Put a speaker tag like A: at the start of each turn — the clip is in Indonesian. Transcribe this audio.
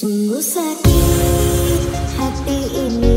A: Sungguh sakit hati ini.